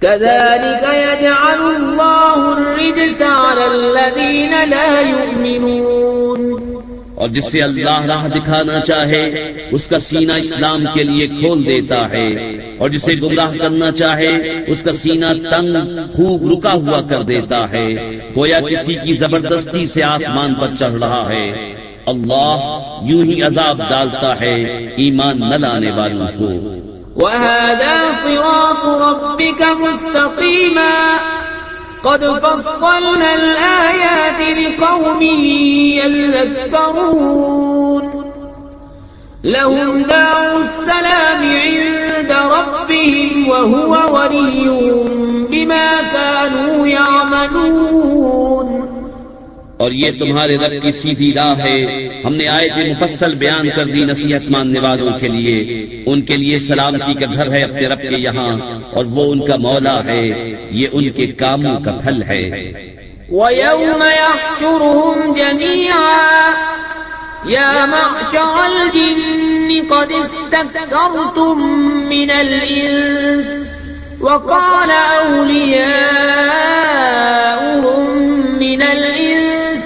كذلك يجعل الله الرجس على الذين لا يؤمنون. اور جسے اللہ راہ دکھانا چاہے، اس کا سینہ اسلام کے لیے کھول دیتا ہے۔ اور جسے گمراہ کرنا چاہے، اس کا سینہ تنگ، خوب رکا ہوا کر دیتا ہے۔ گویا کسی کی زبردستی سے آسمان پر چڑھ رہا ہے۔ اللہ یوں ہی عذاب ڈالتا ہے، ایمان نہ لانے والوں کو۔ وهذا صراط ربك مستقيما. قد فصلنا الآيات لقوم يذكرون. لهم دار السلام عند ربهم وهو ولي بما كانوا يعملون. اور یہ تمہارے رب کی سیدھی راہ ہے۔ ہم نے آئے تھے مفصل بیان کر دی نصیحت ماننے والوں کے لیے۔ ان کے لیے سلامتی کا گھر ہے اپنے رب کے یہاں۔ اور وہ ان کا مولا ہے۔ یہ ان کے کاموں کا پھل ہے۔ وَيَوْمَ يَحْشُرُهُمْ جَمِيعًا يَا مَعْشَرَ الْجِنِّ قَدِ اسْتَكْثَرْتُم مِّنَ الْإِنسِ وَقَالَ أَوْلِيَاؤُهُم مِّنَ الْإِنسِ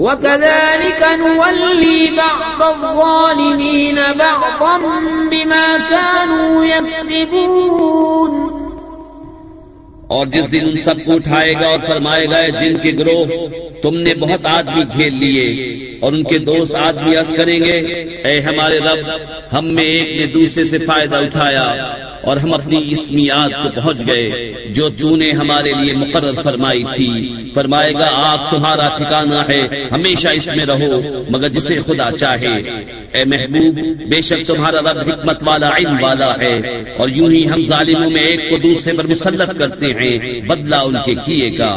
وكذلك نولي بعض الظالمين بعضا بما كانوا يكذبون. اور جس دن ان سب کو اٹھائے گا اور فرمائے گا جن کے گروہ، تم نے بہت آدمی گھیر لیے اور ان کے دوست آدمی عرض کریں گے، اے ہمارے رب، ہم میں ایک نے دوسرے سے فائدہ اٹھایا۔ اور ہم اپنی اسمیات کو پہنچ گئے جو تو نے ہمارے لیے مقرر فرمائی تھی۔ فرمائے گا آپ تمہارا ٹھکانہ ہے، ہمیشہ اس میں رہو، مگر جسے خدا چاہے۔ اے محبوب، بے شک تمہارا رب حکمت والا، علم والا ہے۔ اور یوں ہی ہم ظالموں میں ایک کو دوسرے پر مسلط کرتے ہیں، بدلہ ان کے کیے کا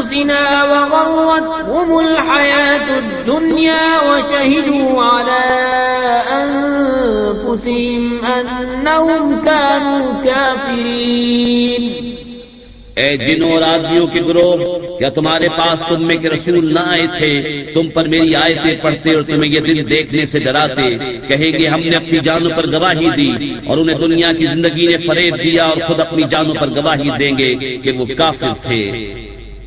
أنفسنا وغرتهم الحياة الدنيا وشهدوا على أنفسهم أنهم كانوا كافرين. اے جنوں اور آدمیوں کے گروہ کیا تمہارے پاس تم میں کے رسول نہ آئے تھے، تم پر میری آیتیں پڑھتے اور تمہیں یہ دن دیکھنے سے ڈراتے، کہیں گے ہم نے اپنی جانوں پر گواہی دی اور انہیں دنیا کی زندگی نے فریب دیا اور خود اپنی جانوں پر گواہی دیں گے کہ وہ کافر تھے۔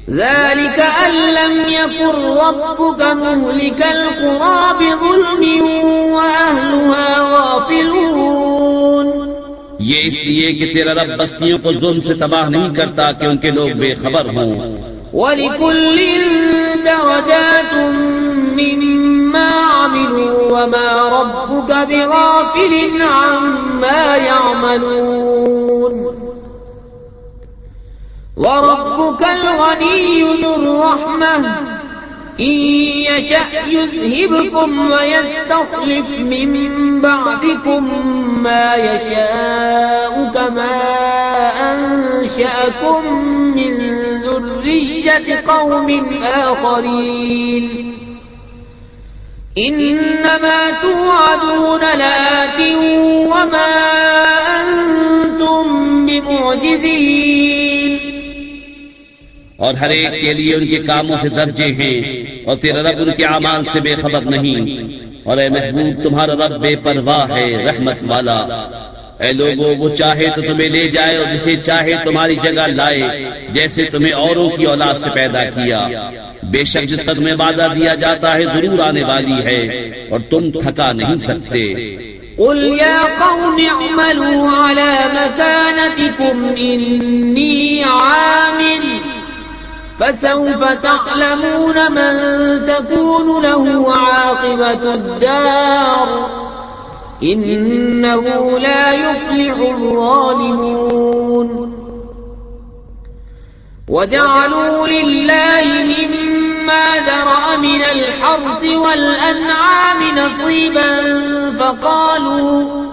ذلك أن لم يكن ربك مهلك القرى بظلم وأهلها غافلون. یہ اس لیے کہ تیرا رب بستیوں کو ظلم سے تباہ نہیں کرتا کہ ان کے لوگ بے خبر ہوں۔ ولكل درجات مما عملوا وما ربك بغافل عما يعملون. وربك الغني ذو الرحمة. إن يشأ يذهبكم ويستخلف من بعدكم ما يشاء كما أنشأكم من ذرية قوم آخرين. إنما توعدون لآت وما أنتم بمعجزين. اور ہر ایک کے لیے ان کے کاموں سے درجے ہیں اور تیرا رب ان کے اعمال سے بے خبر نہیں۔ اور اے محبوب، تمہارا رب بے پرواہ ہے، رحمت والا۔ اے لوگوں وہ چاہے تو تمہیں لے جائے اور جسے چاہے تمہاری جگہ لائے، جیسے تمہیں اوروں کی اولاد سے پیدا کیا۔ بے شک جس کا تمہیں وعدہ دیا جاتا ہے، ضرور آنے والی ہے اور تم تھکا نہیں سکتے۔ قل يا قوم اعملوا على مكانتكم، إني عامل۔ فسوف تعلمون من تكون له عاقبة الدار. إنه لا يفلح الظالمون. وجعلوا لله مما ذرأ من الحرث والأنعام نصيبا فقالوا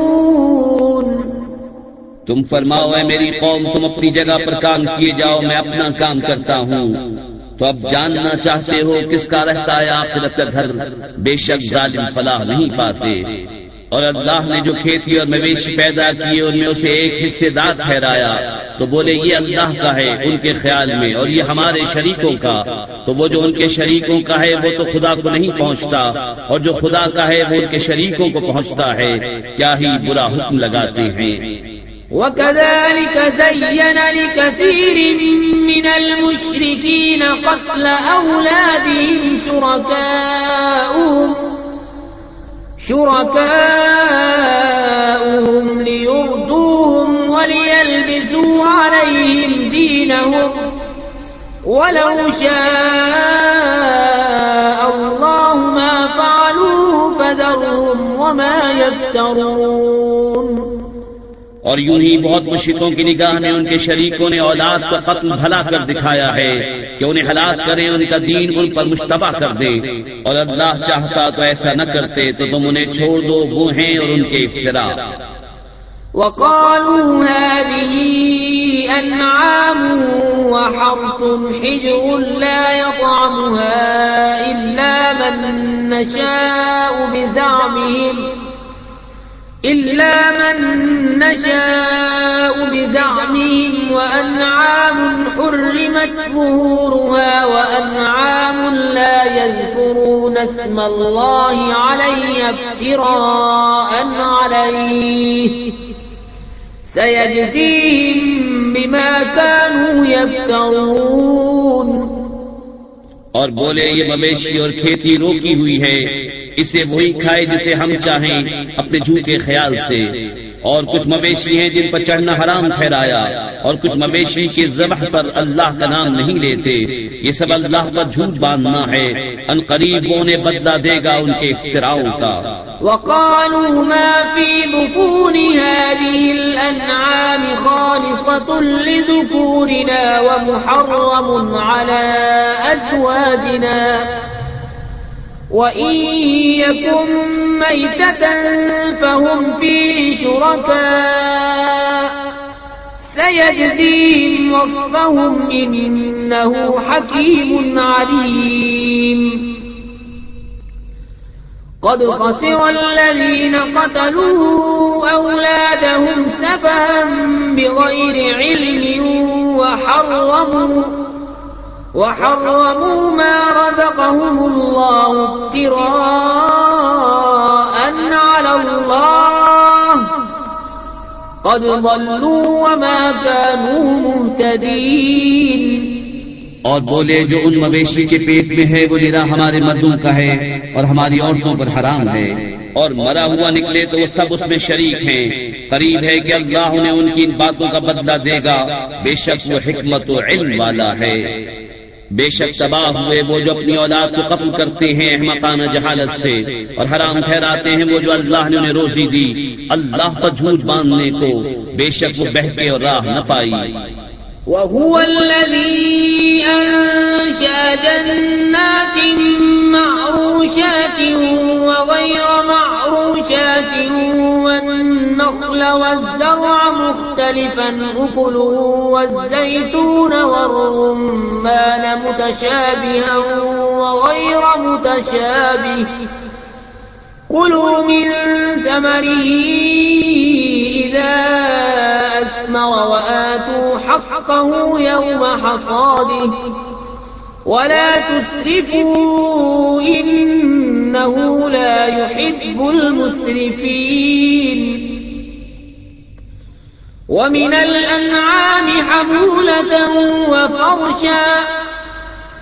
تم فرماؤ، اے میری قوم، تم اپنی جگہ پر کام کیے جاؤ، میں اپنا کام کرتا ہوں۔ تو اب جاننا چاہتے ہو کس کا رہتا ہے آخرت کا گھر؟ بے شک ظالم فلاح نہیں پاتے۔ اور اللہ نے جو کھیتی اور مویشی پیدا کیے ان میں اسے ایک حصے دار ٹھہرایا۔ تو بولے، یہ اللہ کا ہے ان کے خیال میں، اور یہ ہمارے شریکوں کا۔ تو وہ جو ان کے شریکوں کا ہے، وہ تو خدا کو نہیں پہنچتا۔ اور جو خدا کا ہے، وہ ان کے شریکوں کو پہنچتا ہے۔ کیا ہی برا حکم لگاتے ہیں۔ وكذلك زين لكثير من المشركين قتل أولادهم شركاؤهم شركاؤهم ليردوهم وليلبسوا عليهم دينهم ولو شاء الله ما فعلوه فذرهم وما يفترون اور یوں ہی بہت مشرقوں کی نگاہ میں ان کے شریکوں نے اولاد کا قتل بھلا کر دکھایا ہے کہ انہیں ہلاک کریں، ان کا دین ان پر مشتبہ کر دیں۔ اور اللہ چاہتا تو ایسا نہ کرتے تو تم انہیں چھوڑ دو، وہ ہیں اور ان کے افطرا وقالوا هذه أنعام وحرث حجر لا يطعمها إلا من نشاء بزعمهم إلا من نشاء بزعمهم وأنعام حرمت ظهورها وأنعام لا يذكرون اسم الله عليه افتراء عليه سيجزيهم بما كانوا يفترون اور بولے، یہ مویشی اور کھیتی روکی ہوئی ہے اسے وہی کھائے جسے ہم چاہیں اپنے جھوٹے خیال سے۔ اور کچھ مویشی ہیں جن پر چڑھنا حرام ٹھہرایا، اور کچھ مویشی کے ذبح پر اللہ کا نام نہیں لیتے۔ یہ سب اللہ پر جھوٹ باندھنا ہے۔ ان قریب وہ انہیں بدلا دے گا ان کے افطراؤں کا۔ وقالوا ما في بطون هذه الأنعام خالصة لذكورنا ومحرم على أزواجنا۔ وإن يكن ميتة فهم فيه شركاء سيجزيهم وصفهم إنه حكيم عليم. قد خسر الذين قتلوا أولادهم سفها بغير علم وحرموا وحرموا ما رزقهم الله افتراء على الله. قد ضلوا وما كانوا مهتدين. اور بولے، جو ان مویشی کے پیٹ میں ہے، وہ نرا ہمارے مردوں کا ہے اور ہماری عورتوں پر حرام ہے۔ اور مرا ہوا نکلے تو وہ سب اس میں شریک ہیں۔ قریب ہے کہ اللہ انہیں ان کی ان باتوں کا بدلہ دے گا۔ بے شک وہ حکمت و علم والا ہے۔ بے شک تباہ ہوئے وہ جو اپنی اولاد کو قتل کرتے ہیں احمقانہ جہالت سے اور حرام ٹھہراتے ہیں وہ جو اللہ نے انہیں روزی دی۔ اللہ پر جھوٹ باندھنے کو بے شک وہ بہتے اور راہ نہ پائی۔ وهو الذي أنشأ جنات معروشات وغير معروشات والنخل والزرع مختلفا أكله والزيتون والرمان متشابها وغير متشابه كلوا من ثمره إذا أثمر وآتوا حقه يوم حصاده ولا تسرفوا إنه لا يحب المسرفين ومن الأنعام حمولة وفرشا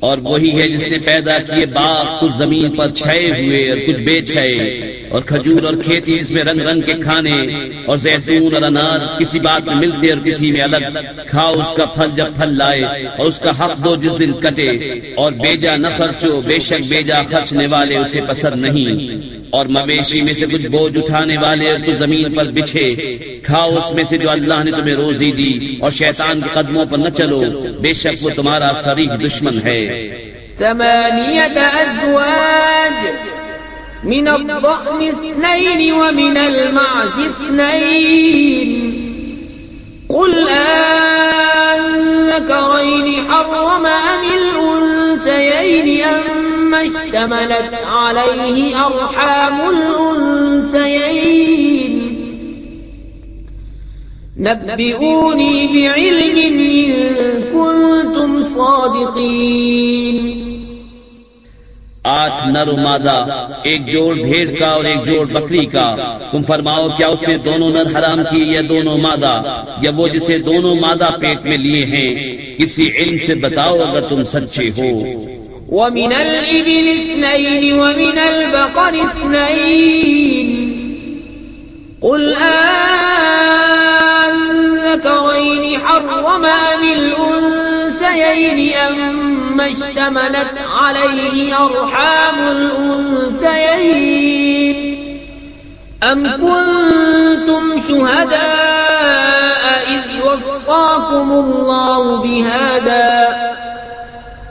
اور وہی ہے جس نے پیدا کیے باغ، کچھ زمین پر چھائے ہوئے اور کچھ بے چھائے۔ اور کھجور اور کھیتی اس میں رنگ رنگ کے کھانے اور زیتون اور انار، کسی بات میں ملتے اور کسی میں الگ۔ کھاؤ اس کا پھل جب پھل لائے اور اس کا حق دو جس دن کٹے۔ اور بیجا نہ خرچو، بے شک بیجا خرچنے والے اسے پسند نہیں۔ اور مویشی میں سے کچھ بوجھ اٹھانے والے تو زمین پر بچھے، کھاؤ اس میں سے جو اللہ نے تمہیں روزی دی اور شیطان کے قدموں پر نہ چلو، بے شک وہ تمہارا سریح دشمن ہے۔ من الضأن اثنين ومن المعز اثنين قل آذكرين حرم أم الأنثيين أم اشتملت عليه أرحام الأنثيين. نبئوني بعلم إن كنتم صادقين. آٹھ نر و مادہ، ایک جوڑ بھیڑ کا اور ایک جوڑ بکری کا۔ تم فرماؤ، کیا اس نے دونوں نر حرام کی یا دونوں مادہ؟ یا وہ جسے دونوں مادہ پیٹ میں لیے ہیں، کسی علم سے بتاؤ اگر تم سچے ہو۔ ومن الإبل اثنين ومن البقر اثنين. قل آذكرين حرم أم الأنثيين أم اشتملت عليه أرحام الأنثيين. أم كنتم شهداء إذ وصاكم الله بهذا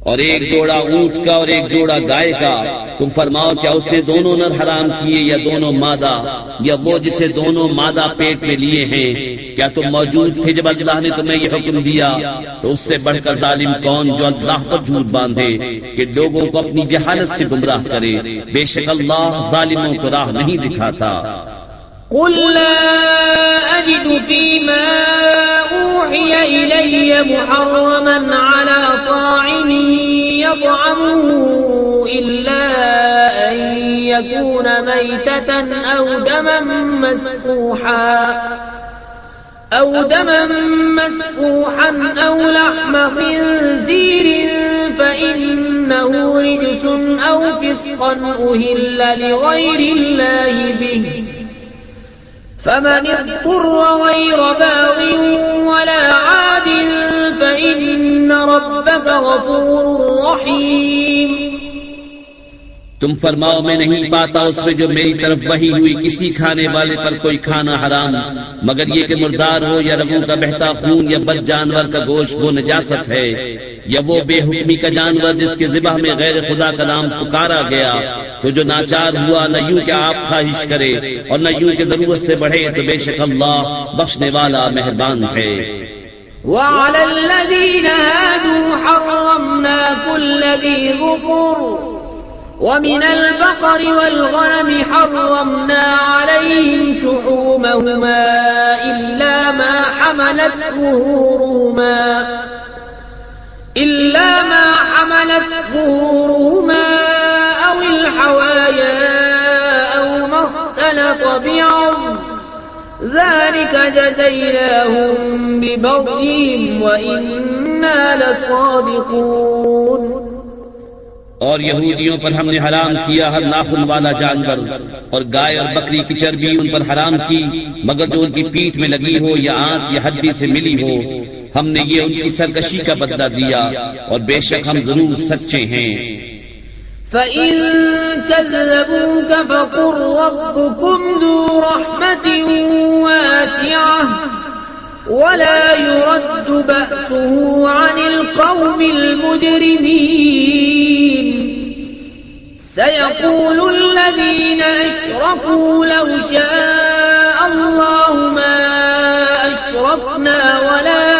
اور ایک جوڑا اونٹ کا اور ایک جوڑا گائے کا۔ تم فرماؤ کیا اس نے دونوں نر حرام کیے یا دونوں مادہ؟ یا وہ جسے دونوں مادہ پیٹ میں لیے ہیں۔ کیا تم موجود تھے جب اللہ نے تمہیں یہ حکم دیا؟ تو اس سے بڑھ کر ظالم کون جو اللہ پر جھوٹ باندھے؟ کہ لوگوں کو اپنی جہالت سے گمراہ کرے۔ بے شک اللہ ظالموں کو راہ نہیں دکھاتا۔ قل لا أجد فيما أوحي إلي محرما على طاعم يطعمه إلا أن يكون ميتة أو دما مسفوحا أو دما مسفوحا أو لحم خنزير فإنه رجس أو فسقا أهل لغير الله به فمن اضطر غير باغ ولا عاد فإن ربك غفور رحيم. تم فرماؤ، میں نہیں پاتا اس میں جو میری طرف وہی ہوئی کسی کھانے والے پر کوئی کھانا حرام، مگر یہ کہ مردار ہو یا رگوں کا بہتا خون یا بد جانور کا گوشت وہ نجاست ہے۔ یا وہ بے حکمی کا جانور جس کے ذبح میں غیر خدا کا نام پکارا گیا، تو جو ناچار ہوا، نہ یوں کہ آپ خواہش کرے اور نہ یوں کہ ضرورت سے بڑھے، تو بے شک اللہ بخشنے والا مہربان ہے۔ وعلى الذين هادوا حرمنا كل ذي ظفر، ومن البقر والغنم حرمنا عليهم شحومهما إلا ما حملت ظهورهما. إلا ما حملت ظهورهما أو الحوايا أو ما اختلط بعض. ذلك جزيناهم ببغيهم وإنا لصادقون. اور یہودیوں پر ہم نے حرام کیا ہر ناخن والا جانور، اور گائے اور بکری کی چربی ان پر حرام کی، مگر جو ان کی پیٹ میں لگی ہو یا آنکھ یا ہڈی سے ملی ہو ہم نے یہ ان کی سرکشی کا بدلہ دیا اور بے شک ہم ضرور سچے ہیں۔ فَإِن كَذَّبُوكَ فَقُلْ رَبُّكُمْ ذُو رَحْمَةٍ وَاسِعَةٍ وَلَا يُرَدُّ بَأْسُهُ عَنِ الْقَوْمِ الْمُجْرِمِينَ سيقول الذين أشركوا لو شاء الله ما أشركنا ولا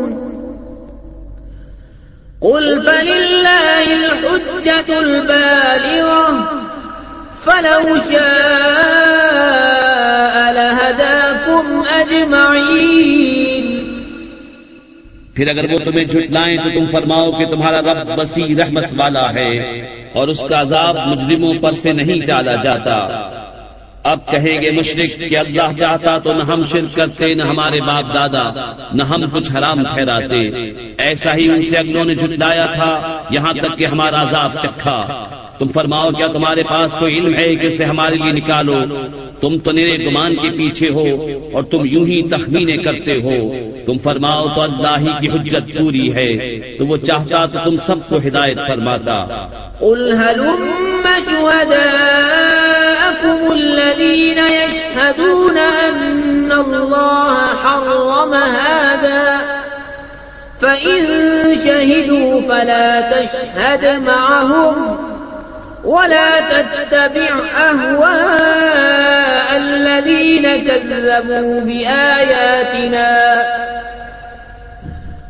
قل فلله الحجة البالغة فلو شاء لهداكم أجمعين. پھر اگر وہ تمہیں جھٹلائیں تو تم فرماؤ کہ تمہارا رب بسی رحمت والا ہے اور اس کا عذاب مجرموں پر سے نہیں ڈالا جاتا۔ اب کہیں گے مشرق کہ اللہ چاہتا تو نہ ہم شرک کرتے، نہ ہمارے باپ دادا، نہ ہم کچھ حرام ٹھہراتے۔ ایسا ہی ان سے اگنوں نے جھٹلایا تھا، یہاں تک کہ ہمارا عذاب چکھا۔ تم فرماؤ، کیا تمہارے پاس کوئی علم ہے کہ اسے ہمارے لیے نکالو؟ تم تو نیرے گمان کے پیچھے ہو اور تم یوں ہی تخمینے کرتے ہو۔ تم فرماؤ تو اللہ ہی کی حجت پوری ہے، تو وہ چاہتا تو تم سب کو ہدایت فرماتا۔ قل هلم شهداءكم الذين يشهدون أن الله حرم هذا؟ فإن شهدوا فلا تشهد معهم ولا تتبع أهواء الذين كذبوا بآياتنا.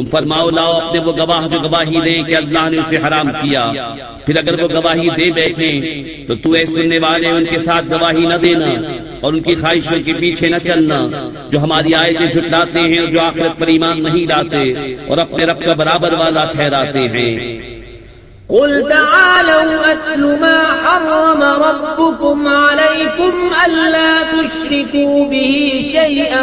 تم فرماؤ، لاؤ اپنے وہ گواہ جو گواہی دیں کہ اللہ نے اسے حرام کیا۔ پھر اگر وہ گواہی دے بیٹھے تو تو ایسے سننے والے ان کے ساتھ گواہی نہ دینا اور ان کی خواہشوں کے پیچھے نہ چلنا، جو ہماری آیتیں جھٹلاتے ہیں اور جو آخرت پر ایمان نہیں لاتے اور اپنے رب کا برابر والا ٹھہراتے ہیں۔ قل تعالوا أتل ما حرم ربكم عليكم ألا تشركوا به شيئا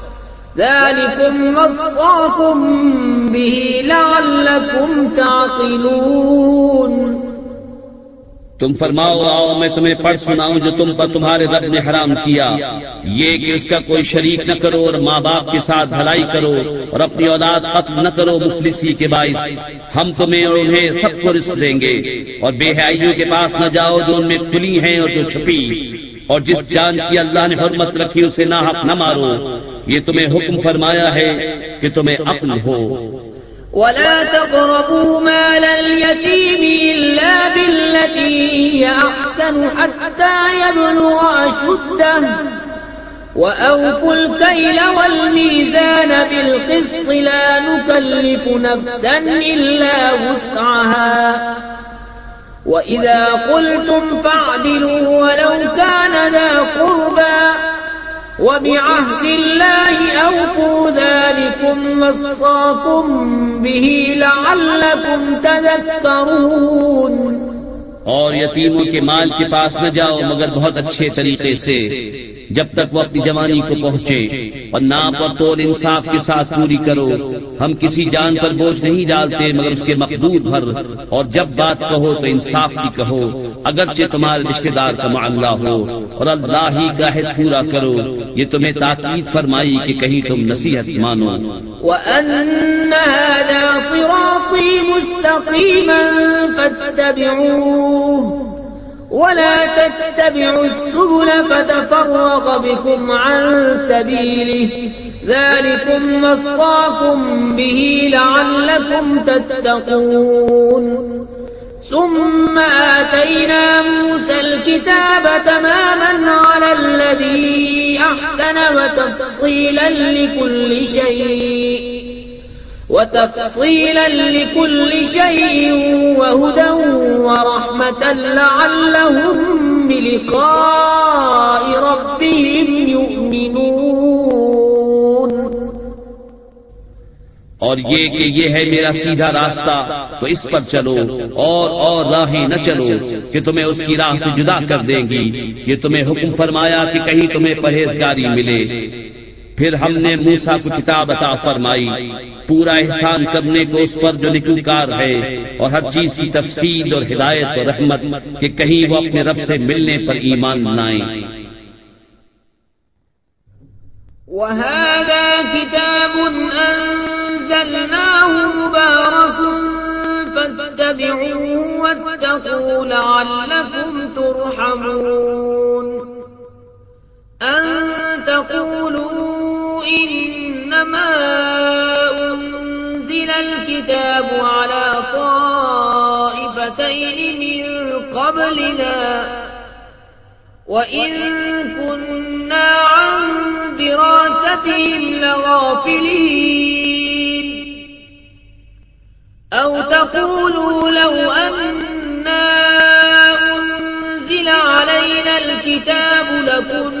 ذلكم وصاكم به لعلكم تعقلون تم فرماؤ، آؤ، میں تمہیں پڑھ سناؤں جو تم پر تمہارے رب نے حرام کیا۔ یہ کہ اس کا کوئی شریک نہ کرو اور ماں باپ کے ساتھ بھلائی کرو اور اپنی اولاد قتل نہ کرو مفلسی کے باعث۔ ہم تمہیں اور انہیں سب کو رزق دیں گے۔ اور بے حیائیوں کے پاس نہ جاؤ جو ان میں کھلی ہیں اور جو چھپی۔ اور جس جان کی اللہ نے حرمت رکھی، اسے نہ حق نہ مارو۔ یہ تمہیں حکم فرمایا ہے کہ تمہیں عقل ہو۔ ولا تقربوا مال اليتيم إلا بالتي هي أحسن حتى يبلغ أشده وأوفوا الكيل والميزان بالقسط لا نكلف نفسا إلا وسعها وإذا قلتم فاعدلوا ولو كان ذا قربا وبعهد الله أوفوا ذلكم وصاكم به لعلكم تذكرون اور یتیموں کے مال کے پاس نہ جاؤ، مگر بہت اچھے طریقے سے، جب تک وہ اپنی جوانی کو پہنچے۔ اور ناپ اور تول انصاف کے ساتھ پوری کرو۔ ہم کسی جان پر بوجھ نہیں ڈالتے، مگر اس کے مقدور بھر۔ اور جب بات کہو تو انصاف کی کہو، اگرچہ تمہارے رشتے دار کا معاملہ ہو۔ اور اللہ ہی کا عہد پورا کرو۔ یہ تمہیں تاکید فرمائی کہ کہیں تم نصیحت مانو۔ وأن فاتبعوه ولا تتبعوا السبل فتفرق بكم عن سبيله ذلكم مصاكم به لعلكم تتقون ثم آتينا موسى الكتاب تماما على الذي أحسن وتفصيلا لكل شيء وتفصيلا لكل شيء وهدى ورحمة لعلهم بلقاء ربهم يؤمنون. اور یہ کہ یہ ہے میرا سیدھا راستہ تو اس پر چلو اور اور راہیں نہ چلو کہ تمہیں اس کی راہ سے جدا کر دیں گی۔ یہ تمہیں حکم فرمایا کہ کہیں تمہیں پرہیزگاری ملے۔ پھر ہم نے موسا کو کتاب عطا فرمائی۔ پورا احسان کرنے کو اس پر جو نکوکار ہے اور ہر چیز کی تفصیل اور ہدایت اور رحمت کہ کہیں وہ اپنے رب سے ملنے پر ایمان لائیں وهذا كتاب أنزلناه مبارك فاتبعوه واتقوا لعلكم ترحمون. أن تقولوا إنما أنزل الكتاب على طائفتين من قبلنا وإن كنا عن دراستهم لغافلين. أو تقولوا لو أنا أنزل علينا الكتاب لكنا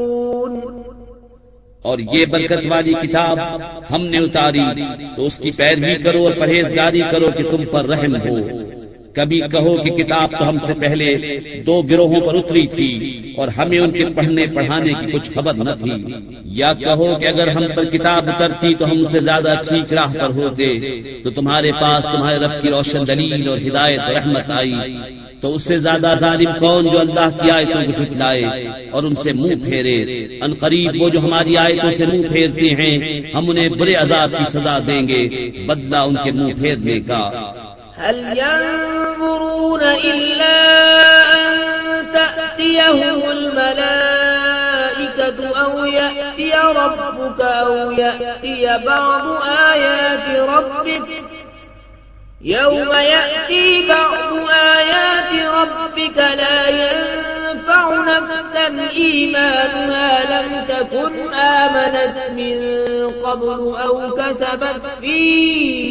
اور یہ برکت والی کتاب ہم نے اتاری، تو اس کی پیروی کرو اور پرہیزگاری کرو کہ تم پر رحم ہو۔ کبھی کہو کہ کتاب تو ہم سے پہلے دو گروہوں پر اتری تھی اور ہمیں ان کے پڑھنے پڑھانے کی کچھ خبر نہ تھی۔ یا کہو کہ اگر ہم پر کتاب اترتی تو ہم سے زیادہ ٹھیک راہ پر ہوتے، تو تمہارے پاس تمہارے رب کی روشن دلیل اور ہدایت رحمت آئی۔ تو اس سے زیادہ ظالم کون جو اللہ کی آیتوں کو جھٹلائے اور ان سے منہ پھیرے؟ ان قریب وہ جو ہماری آیتوں سے منہ پھیرتے ہیں، ہم انہیں برے عذاب کی سزا دیں گے۔ بدلہ ان کے منہ پھیرنے کا۔ هل ينظرون إلا أن تأتيهم الملائكة أو يأتي ربك أو يأتي بعض آيات ربك؟ يوم يأتي بعض آيات ربك لا ينفع نفسا إيمانها لم تكن آمنت من قبل أو كسبت فيه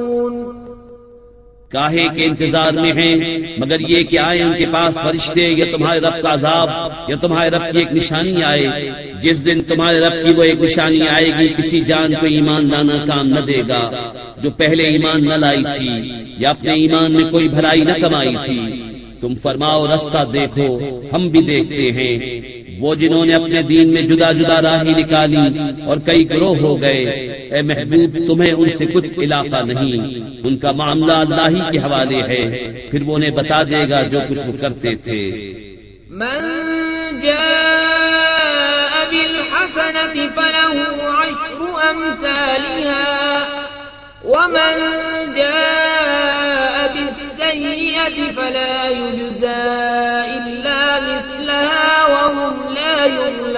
کاہے کے انتظار میں ہیں مگر یہ کہ آئے ان کے پاس فرشتے یا تمہارے رب کا عذاب یا تمہارے رب کی ایک نشانی آئے جس دن تمہارے رب کی وہ ایک نشانی آئے گی کسی جان کو ایمان لانا کام نہ دے گا جو پہلے ایمان نہ لائی تھی یا اپنے ایمان میں کوئی بھلائی نہ کمائی تھی۔ تم فرماؤ رستہ دیکھو ہم بھی دیکھتے ہیں۔ وہ جنہوں نے اپنے دین میں جدا جدا راہی نکالی اور کئی گروہ ہو گئے۔ اے محبوب، تمہیں ان سے کچھ علاقہ نہیں۔ ان کا معاملہ اللہ ہی کے حوالے ہے۔ پھر وہ انہیں بتا دے گا جو کچھ وہ کرتے تھے۔ من جاء بالحسنة فله عشر أمثالها ومن جاء بالسيئة فلا يجزى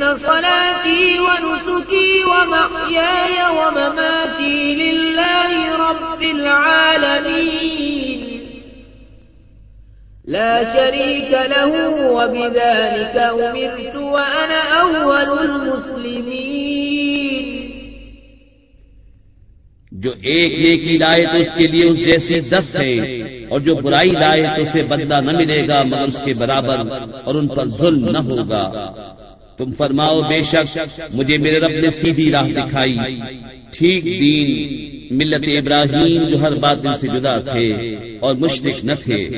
إن صلاتي ونسكي ومحياي ومماتي لله رب العالمين. لا شريك له وبذلك أمرت وأنا أول المسلمين. جو ایک نیکی لائے تو اس کے لیے اس جیسی دس ہے اور جو برائی لائے تو اسے بدلہ نہ ملے گا مگر اس کے برابر اور ان پر ظلم نہ ہوگا۔ تم فرماؤ، بے شک مجھے میرے رب نے سیدھی راہ دکھائی۔ ٹھیک دین، ملت ابراہیم جو ہر بات سے جدا تھے اور مشرق نہ تھے۔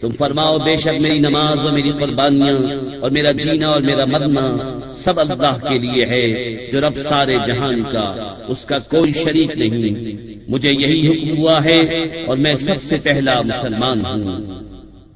تم فرماؤ، بے شک میری نماز اور میری قربانیاں اور میرا جینا اور میرا مرنا سب اللہ کے لیے ہے، جو رب سارے جہان کا، اس کا کوئی شریک نہیں۔ مجھے یہی حکم ہوا ہے اور میں سب سے پہلا مسلمان ہوں۔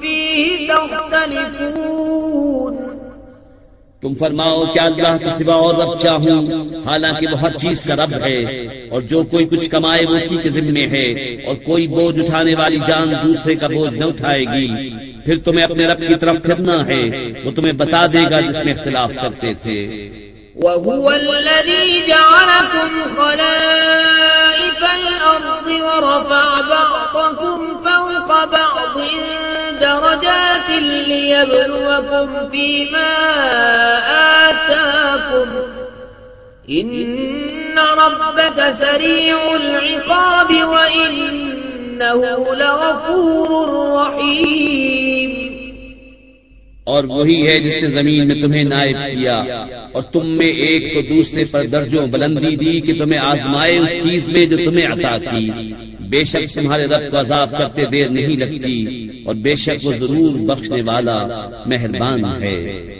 فيه تختلفون تم فرماؤ کیا اللہ کے سوا اور رب چاہوں حالانکہ وہ ہر چیز کا رب ہے اور جو کوئی کچھ کمائے وہ اسی کے ذمے ہے اور کوئی بوجھ اٹھانے والی جان دوسرے کا بوجھ نہ اٹھائے گی۔ پھر تمہیں اپنے رب کی طرف پھرنا ہے وہ تمہیں بتا دے گا جس میں اختلاف کرتے تھے۔ وهو الذي جعلكم خلائف الأرض ورفع بعضكم فوق بعض ليبلوكم فيما آتاكم. إن ربك سريع العقاب وإنه لغفور رحيم. اور وہی ہے جس نے زمین میں تمہیں نائب کیا اور تم میں ایک تو دوسرے پر درجوں بلندی دی کہ تمہیں آزمائے اس چیز میں جو تمہیں عطا کی۔ بے شک تمہارے رب کو عذاب کرتے دیر نہیں لگتی اور بے شک وہ ضرور بخشنے والا مہربان ہے۔